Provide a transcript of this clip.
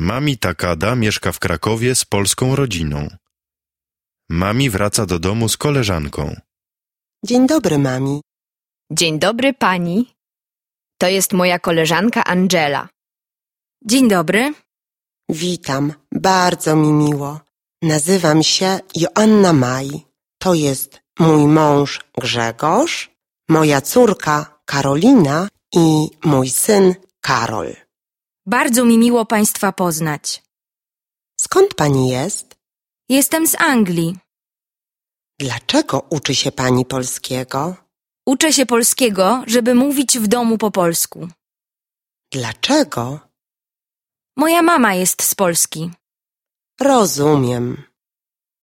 Mami Takada mieszka w Krakowie z polską rodziną. Mami wraca do domu z koleżanką. Dzień dobry, mami. Dzień dobry pani. To jest moja koleżanka Angela. Dzień dobry. Witam, bardzo mi miło. Nazywam się Joanna Maj. To jest mój mąż Grzegorz, moja córka Karolina i mój syn Karol. Bardzo mi miło Państwa poznać. Skąd pani jest? Jestem z Anglii. Dlaczego uczy się pani polskiego? Uczę się polskiego, żeby mówić w domu po polsku. Dlaczego? Moja mama jest z Polski. Rozumiem.